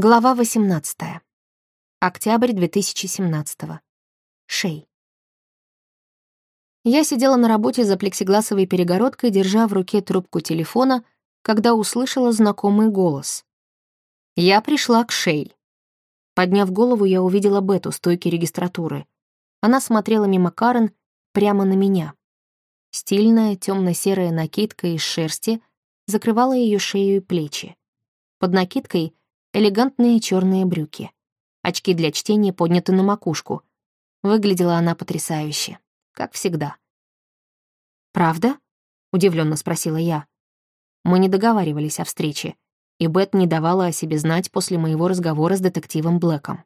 Глава 18. Октябрь 2017. Шей. Я сидела на работе за плексигласовой перегородкой, держа в руке трубку телефона, когда услышала знакомый голос. Я пришла к Шей. Подняв голову, я увидела Бету, стойки регистратуры. Она смотрела мимо Карен прямо на меня. Стильная темно-серая накидка из шерсти закрывала ее шею и плечи. Под накидкой элегантные черные брюки. Очки для чтения подняты на макушку. Выглядела она потрясающе, как всегда. «Правда?» — удивленно спросила я. Мы не договаривались о встрече, и Бет не давала о себе знать после моего разговора с детективом Блэком.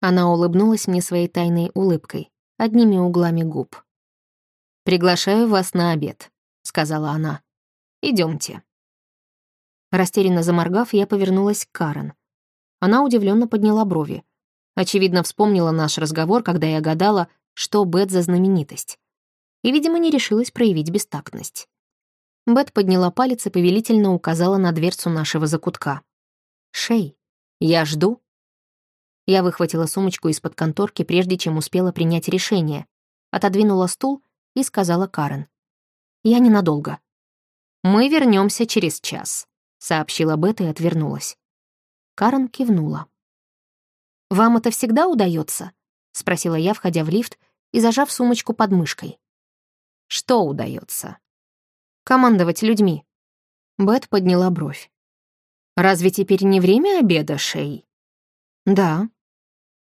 Она улыбнулась мне своей тайной улыбкой, одними углами губ. «Приглашаю вас на обед», — сказала она. Идемте. Растерянно заморгав, я повернулась к Карен. Она удивленно подняла брови. Очевидно, вспомнила наш разговор, когда я гадала, что Бет за знаменитость. И, видимо, не решилась проявить бестактность. Бет подняла палец и повелительно указала на дверцу нашего закутка. «Шей, я жду». Я выхватила сумочку из-под конторки, прежде чем успела принять решение, отодвинула стул и сказала Карен. «Я ненадолго». «Мы вернемся через час», — сообщила Бета и отвернулась. Карен кивнула. «Вам это всегда удается?» — спросила я, входя в лифт и зажав сумочку под мышкой. «Что удается?» «Командовать людьми». Бет подняла бровь. «Разве теперь не время обеда, Шей?» «Да».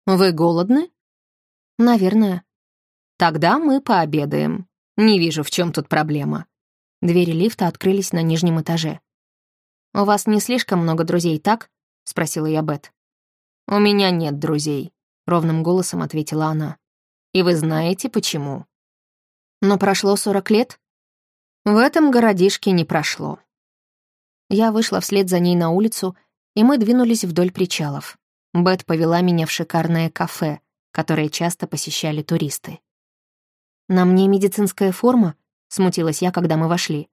«Вы голодны?» «Наверное». «Тогда мы пообедаем. Не вижу, в чем тут проблема». Двери лифта открылись на нижнем этаже. «У вас не слишком много друзей, так?» — спросила я Бет. «У меня нет друзей», — ровным голосом ответила она. «И вы знаете, почему». «Но прошло сорок лет?» «В этом городишке не прошло». Я вышла вслед за ней на улицу, и мы двинулись вдоль причалов. Бет повела меня в шикарное кафе, которое часто посещали туристы. «На мне медицинская форма?» — смутилась я, когда мы вошли.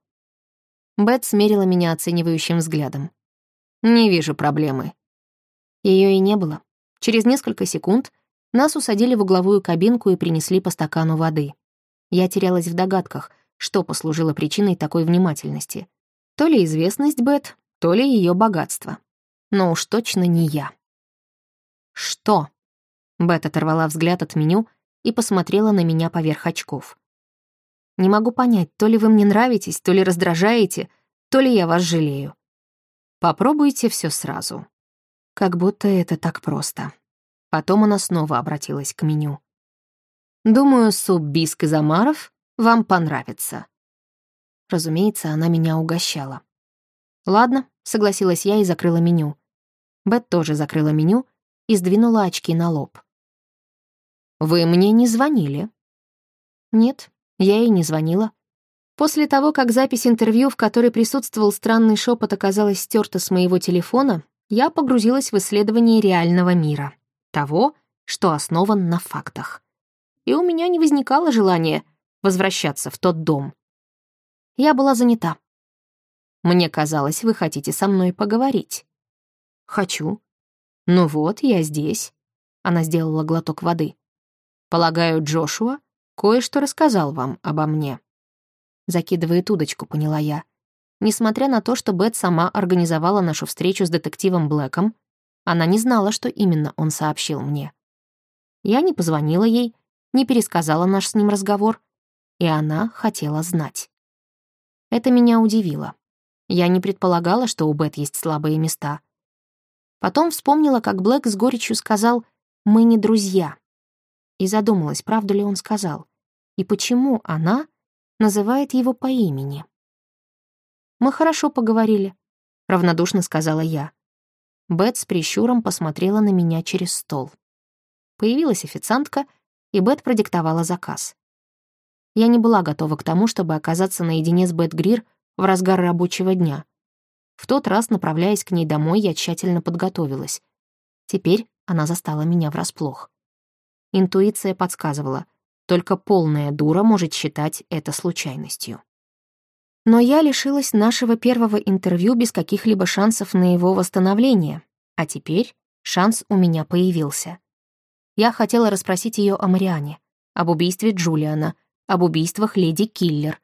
Бет смерила меня оценивающим взглядом. «Не вижу проблемы». Ее и не было. Через несколько секунд нас усадили в угловую кабинку и принесли по стакану воды. Я терялась в догадках, что послужило причиной такой внимательности. То ли известность Бет, то ли ее богатство. Но уж точно не я. «Что?» Бет оторвала взгляд от меню и посмотрела на меня поверх очков. Не могу понять, то ли вы мне нравитесь, то ли раздражаете, то ли я вас жалею. Попробуйте все сразу. Как будто это так просто. Потом она снова обратилась к меню. «Думаю, суп биск из омаров вам понравится». Разумеется, она меня угощала. «Ладно», — согласилась я и закрыла меню. Бет тоже закрыла меню и сдвинула очки на лоб. «Вы мне не звонили?» «Нет, я ей не звонила. После того, как запись интервью, в которой присутствовал странный шепот, оказалась стерта с моего телефона, я погрузилась в исследование реального мира. Того, что основан на фактах. И у меня не возникало желания возвращаться в тот дом. Я была занята. Мне казалось, вы хотите со мной поговорить. Хочу. Ну вот, я здесь. Она сделала глоток воды. Полагаю, Джошуа Кое-что рассказал вам обо мне». Закидывает удочку, поняла я. Несмотря на то, что Бет сама организовала нашу встречу с детективом Блэком, она не знала, что именно он сообщил мне. Я не позвонила ей, не пересказала наш с ним разговор, и она хотела знать. Это меня удивило. Я не предполагала, что у Бет есть слабые места. Потом вспомнила, как Блэк с горечью сказал «мы не друзья» и задумалась, правду ли он сказал, и почему она называет его по имени. «Мы хорошо поговорили», — равнодушно сказала я. Бет с прищуром посмотрела на меня через стол. Появилась официантка, и Бет продиктовала заказ. Я не была готова к тому, чтобы оказаться наедине с Бет Грир в разгар рабочего дня. В тот раз, направляясь к ней домой, я тщательно подготовилась. Теперь она застала меня врасплох. Интуиция подсказывала, только полная дура может считать это случайностью. Но я лишилась нашего первого интервью без каких-либо шансов на его восстановление, А теперь шанс у меня появился. Я хотела расспросить ее о Мариане, об убийстве Джулиана, об убийствах леди Киллер.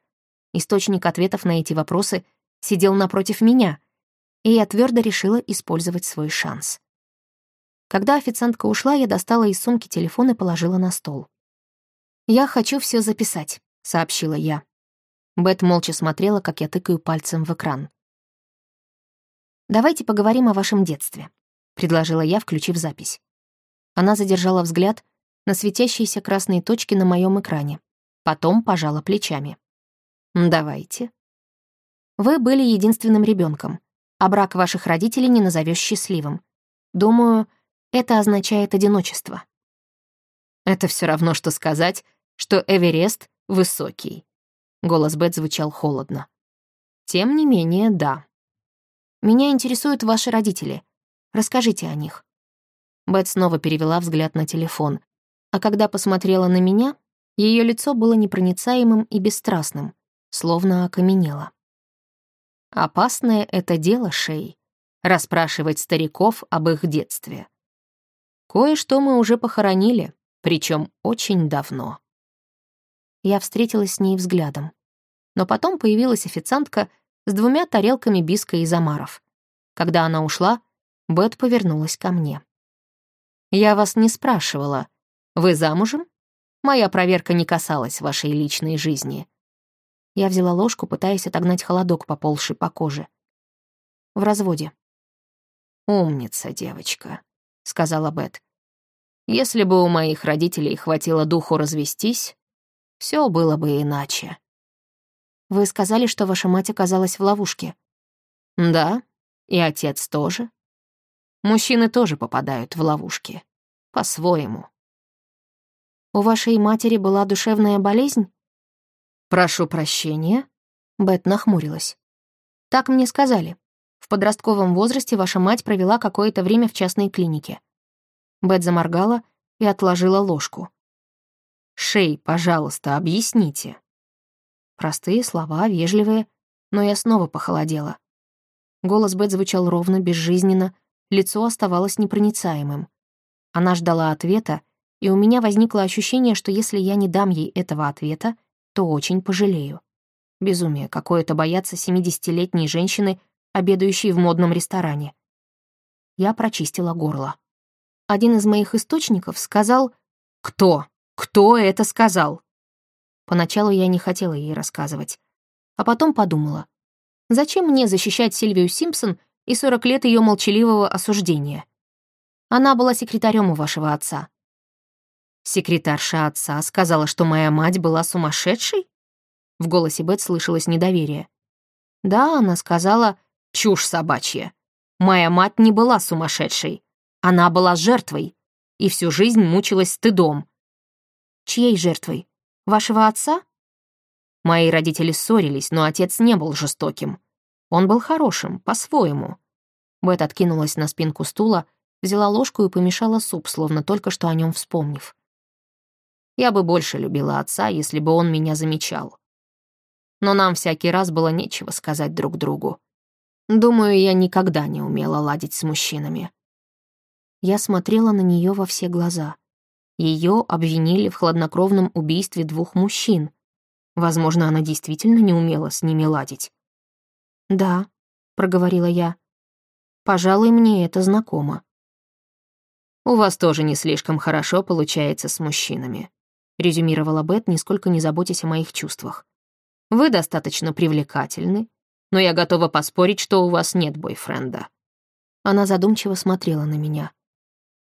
Источник ответов на эти вопросы сидел напротив меня, и я твердо решила использовать свой шанс. Когда официантка ушла, я достала из сумки телефон и положила на стол. «Я хочу все записать», — сообщила я. Бет молча смотрела, как я тыкаю пальцем в экран. «Давайте поговорим о вашем детстве», — предложила я, включив запись. Она задержала взгляд на светящиеся красные точки на моем экране. Потом пожала плечами. «Давайте». Вы были единственным ребенком, а брак ваших родителей не назовешь счастливым. Думаю, это означает одиночество. Это все равно, что сказать, что Эверест высокий. Голос Бет звучал холодно. Тем не менее, да. Меня интересуют ваши родители. Расскажите о них. Бет снова перевела взгляд на телефон, а когда посмотрела на меня, ее лицо было непроницаемым и бесстрастным, словно окаменело. Опасное это дело, Шей, расспрашивать стариков об их детстве. Кое-что мы уже похоронили, причем очень давно. Я встретилась с ней взглядом. Но потом появилась официантка с двумя тарелками биска из омаров. Когда она ушла, Бет повернулась ко мне. «Я вас не спрашивала. Вы замужем? Моя проверка не касалась вашей личной жизни». Я взяла ложку, пытаясь отогнать холодок, поползший по коже. В разводе. «Умница, девочка», — сказала Бет. «Если бы у моих родителей хватило духу развестись, все было бы иначе». «Вы сказали, что ваша мать оказалась в ловушке?» «Да, и отец тоже. Мужчины тоже попадают в ловушки. По-своему. У вашей матери была душевная болезнь? Прошу прощения. Бет нахмурилась. Так мне сказали. Подростковом возрасте ваша мать провела какое-то время в частной клинике. Бет заморгала и отложила ложку. «Шей, пожалуйста, объясните». Простые слова, вежливые, но я снова похолодела. Голос Бет звучал ровно, безжизненно, лицо оставалось непроницаемым. Она ждала ответа, и у меня возникло ощущение, что если я не дам ей этого ответа, то очень пожалею. Безумие какое-то бояться семидесятилетней женщины, обедающей в модном ресторане. Я прочистила горло. Один из моих источников сказал «Кто? Кто это сказал?» Поначалу я не хотела ей рассказывать, а потом подумала, зачем мне защищать Сильвию Симпсон и 40 лет ее молчаливого осуждения. Она была секретарем у вашего отца. Секретарша отца сказала, что моя мать была сумасшедшей? В голосе Бет слышалось недоверие. Да, она сказала, чушь собачья. Моя мать не была сумасшедшей. Она была жертвой и всю жизнь мучилась стыдом. Чьей жертвой? Вашего отца? Мои родители ссорились, но отец не был жестоким. Он был хорошим, по-своему. Бет откинулась на спинку стула, взяла ложку и помешала суп, словно только что о нем вспомнив. Я бы больше любила отца, если бы он меня замечал. Но нам всякий раз было нечего сказать друг другу. Думаю, я никогда не умела ладить с мужчинами. Я смотрела на нее во все глаза. Ее обвинили в хладнокровном убийстве двух мужчин. Возможно, она действительно не умела с ними ладить. «Да», — проговорила я. «Пожалуй, мне это знакомо». «У вас тоже не слишком хорошо получается с мужчинами», — резюмировала Бет, нисколько не заботясь о моих чувствах. «Вы достаточно привлекательны, но я готова поспорить, что у вас нет бойфренда». Она задумчиво смотрела на меня.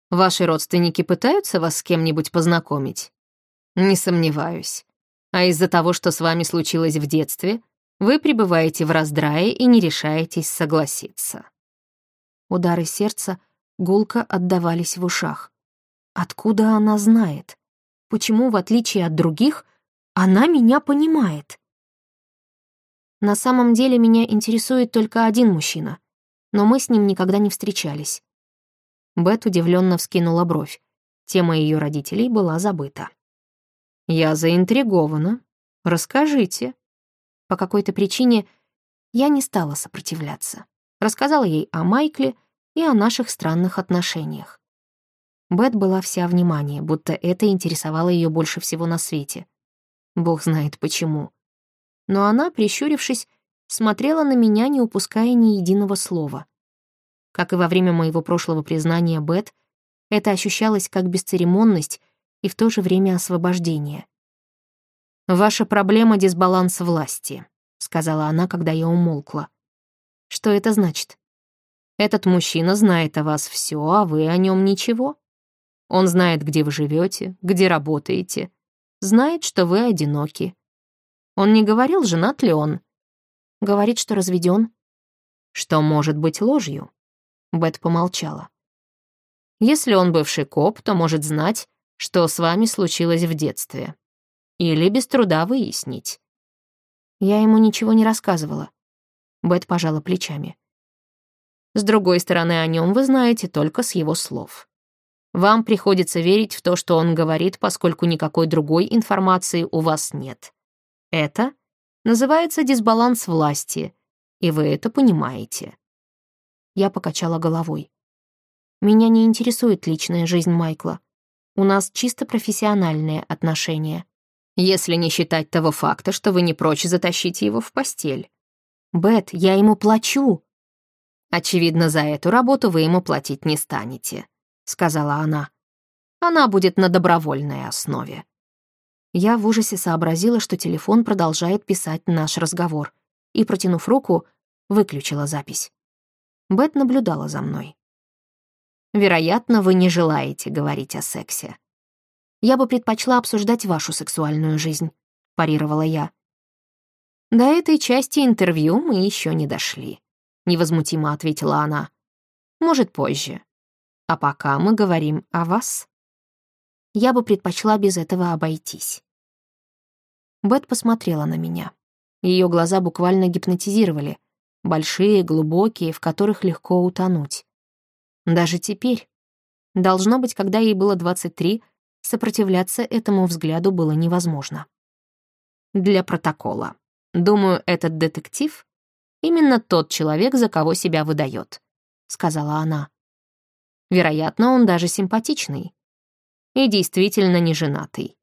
«Ваши родственники пытаются вас с кем-нибудь познакомить?» «Не сомневаюсь. А из-за того, что с вами случилось в детстве, вы пребываете в раздрае и не решаетесь согласиться. Удары сердца гулко отдавались в ушах. Откуда она знает? Почему, в отличие от других, она меня понимает? На самом деле меня интересует только один мужчина, но мы с ним никогда не встречались. Бет удивленно вскинула бровь. Тема ее родителей была забыта. «Я заинтригована. Расскажите», по какой-то причине я не стала сопротивляться. Рассказала ей о Майкле и о наших странных отношениях. Бет была вся внимание, будто это интересовало ее больше всего на свете. Бог знает почему. Но она, прищурившись, смотрела на меня, не упуская ни единого слова. Как и во время моего прошлого признания Бет, это ощущалось как бесцеремонность и в то же время освобождение. «Ваша проблема — дисбаланс власти», — сказала она, когда я умолкла. «Что это значит?» «Этот мужчина знает о вас все, а вы о нем ничего. Он знает, где вы живете, где работаете, знает, что вы одиноки. Он не говорил, женат ли он. Говорит, что разведен. Что может быть ложью?» Бет помолчала. «Если он бывший коп, то может знать, что с вами случилось в детстве. Или без труда выяснить. Я ему ничего не рассказывала. Бет пожала плечами. С другой стороны, о нем вы знаете только с его слов. Вам приходится верить в то, что он говорит, поскольку никакой другой информации у вас нет. Это называется дисбаланс власти, и вы это понимаете. Я покачала головой. Меня не интересует личная жизнь Майкла. У нас чисто профессиональные отношения если не считать того факта, что вы не прочь затащить его в постель. Бет, я ему плачу. Очевидно, за эту работу вы ему платить не станете, сказала она. Она будет на добровольной основе. Я в ужасе сообразила, что телефон продолжает писать наш разговор, и, протянув руку, выключила запись. Бет наблюдала за мной. «Вероятно, вы не желаете говорить о сексе», я бы предпочла обсуждать вашу сексуальную жизнь», — парировала я. «До этой части интервью мы еще не дошли», — невозмутимо ответила она. «Может, позже. А пока мы говорим о вас». Я бы предпочла без этого обойтись. Бет посмотрела на меня. Ее глаза буквально гипнотизировали, большие, глубокие, в которых легко утонуть. Даже теперь. Должно быть, когда ей было 23, Сопротивляться этому взгляду было невозможно. Для протокола. Думаю, этот детектив — именно тот человек, за кого себя выдает, сказала она. Вероятно, он даже симпатичный. И действительно не женатый.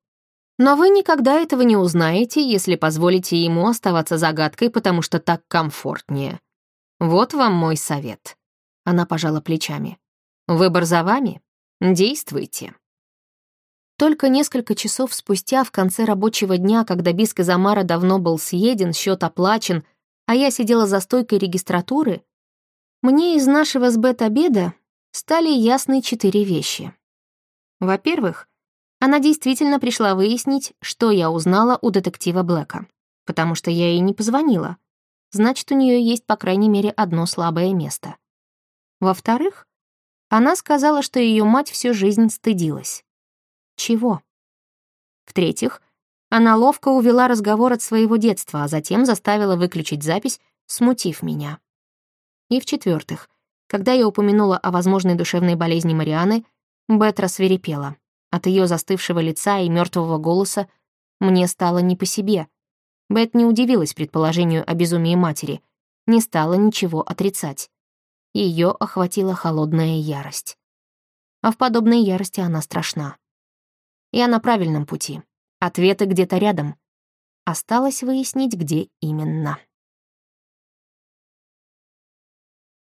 Но вы никогда этого не узнаете, если позволите ему оставаться загадкой, потому что так комфортнее. Вот вам мой совет. Она пожала плечами. Выбор за вами. Действуйте. Только несколько часов спустя, в конце рабочего дня, когда биск из Амара давно был съеден, счет оплачен, а я сидела за стойкой регистратуры, мне из нашего с обеда стали ясны четыре вещи. Во-первых, она действительно пришла выяснить, что я узнала у детектива Блэка, потому что я ей не позвонила. Значит, у нее есть, по крайней мере, одно слабое место. Во-вторых, она сказала, что ее мать всю жизнь стыдилась. Чего? В-третьих, она ловко увела разговор от своего детства, а затем заставила выключить запись, смутив меня. И в-четвертых, когда я упомянула о возможной душевной болезни Марианы, Бет рассверепела. От ее застывшего лица и мертвого голоса мне стало не по себе. Бет не удивилась предположению о безумии матери, не стала ничего отрицать. Ее охватила холодная ярость. А в подобной ярости она страшна. Я на правильном пути. Ответы где-то рядом. Осталось выяснить, где именно.